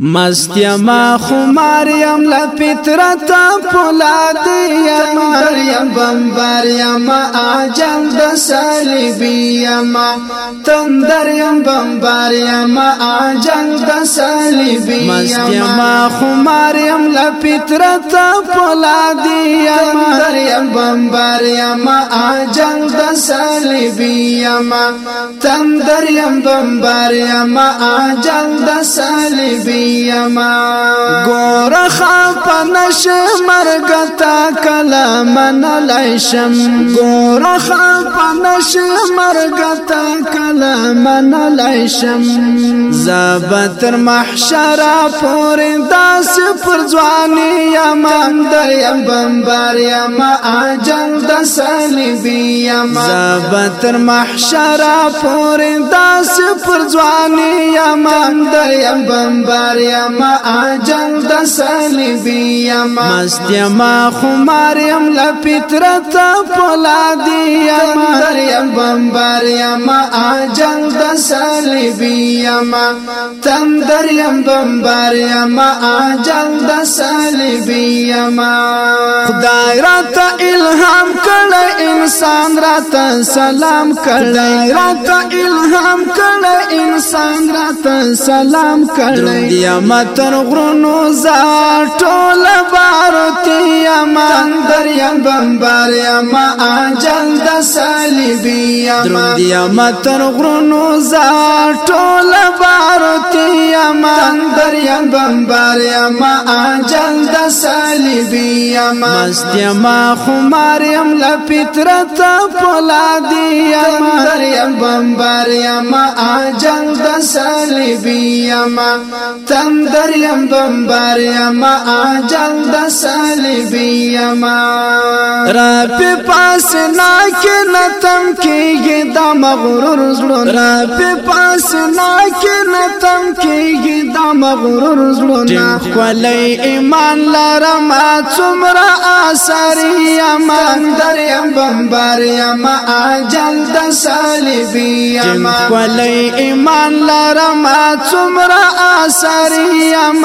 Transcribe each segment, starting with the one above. مستیما خماریم لپترتا پولادیم دریم بمباریم آجل دسالبیم تندریم بمباریم آجل دسالبیم مستیما خماریم لپترتا پولادیم یم بمبار یم آجل د صلیبی یم تندر یم بمبار یم آجل د صلیبی یم دومره خپن شم مرګتا کله من لایشم دومره خپن شم مرګتا کله من لایشم زبتر محشر پور داس پر ځواني یم دریم بمبار یم اجل د صلیبی یم زبتر محشر پور داس پر ځواني یم دریم بمبار یم اجل د صلیبی یما مست یما خمار یم لپترت پلادی یما یم بمبار یما آجل د صلیبی یما تندر یم بمبار یما آجل د صلیبی یما خدای رات الهام کړه انسان رات سلام کړي رات الهام کړي انسان رات سلام کړي قیامت غرونو زار ټول بارتي یما دریم بمبار یما انجل د صلیبی یما قیامت غرونو زار ټول سمندر یم بمبار یم آجل د صلیبی یم مست یم خمار یم لپترت پولادی یم در یم بمبار یم آجل د صلیبی یم تندر یم بمبار یم آجل د صلیبی یم را په پاس نا کې نتم کېږي د مغرور زړه را په پاس نا کې نتم مغرور زړونه خولای ایمان لرم څومره اثر یم در یم بمبار یم اجل د صلیبی یم خولای ایمان لرم څومره اثر یم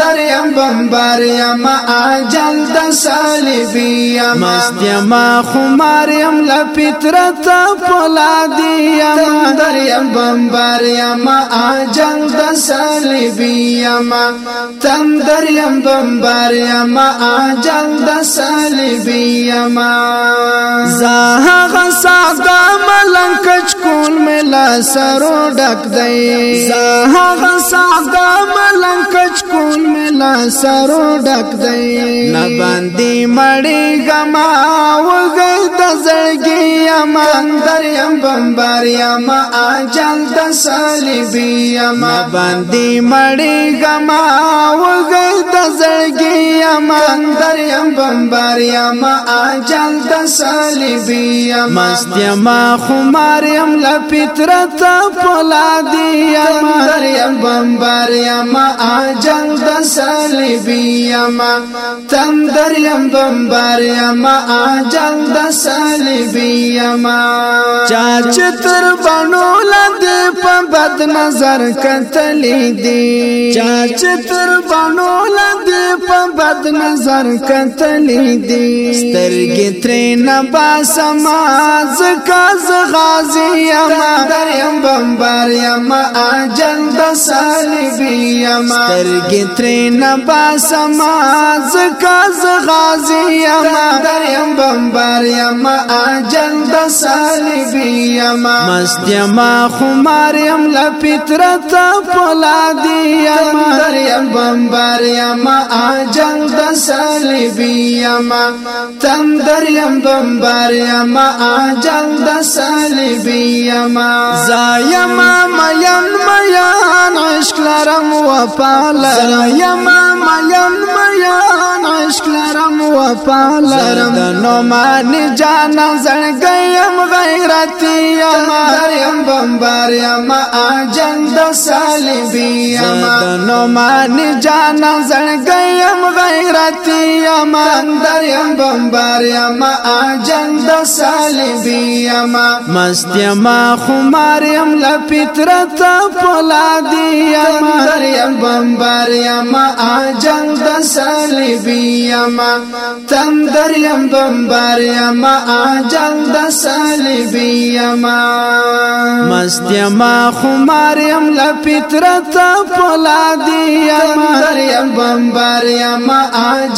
در یم بمبار یم اجل د صلیبی یم مست یم خمار یم ل فطرت فولادی یم در یم بمبار یم اجل د صلیبی یما تندر یم بمبار یما آجل د صلیبی یما زه هغه ساده ملنګ کچکول مې لا سرو ډک دی زه هغه ساده ملنګ کچ کول ملا سرو ډک دی نه باندې مړی غما وګه د زړګي امان دریم بمبار یم اجل د صلیبی یم باندې مړی غما وګه د زړګي امان دریم بمبار یم اجل د صلیبی یم مست یم خمار یم لپیت فطرت پلا دی امر یم بمبر یم آجل د صلیبی یم تندر یم بمبر یم آجل د صلیبی یم چا چتر بنو لند په بد نظر کتلی دی چا چتر بنو لند په بد نظر کتلی دی سترګې تر نه باسما زکا ز غازی یم that him پیغمبر یم اجل د صلیبی یم سترګې ترې نه باسم ځکه زه غازی یم در یم بمبر یم اجل د صلیبی یم مست یم خمار یم له فطرت پولادی یم در یم بمبر یم اجل د صلیبی یم تندر یم بمبر یم اجل د صلیبی یم زای یما مین میان عشق لرم وفا لرم یما مین میان عشق لرم وفا لرم نو مان جانا زړګیم غیرتی یما دریم بمبار یما اجند صلیبی یما نو مان جانا زړګیم غیرتی غیرتی یما اندر یم بمبار یما آجن د سالبی یما مست یما خمار یم لپترت پولادی یما اندر یم بمبار یما آجن د سالبی یما تندر یم بمبار یما آجن د سالبی یما مست یما خمار یم لپترت پولادی یما اندر یم بمبار یما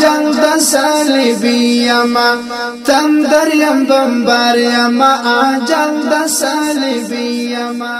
جنگ د صلیبی یما تندر یم بمبار یما جنگ د صلیبی یما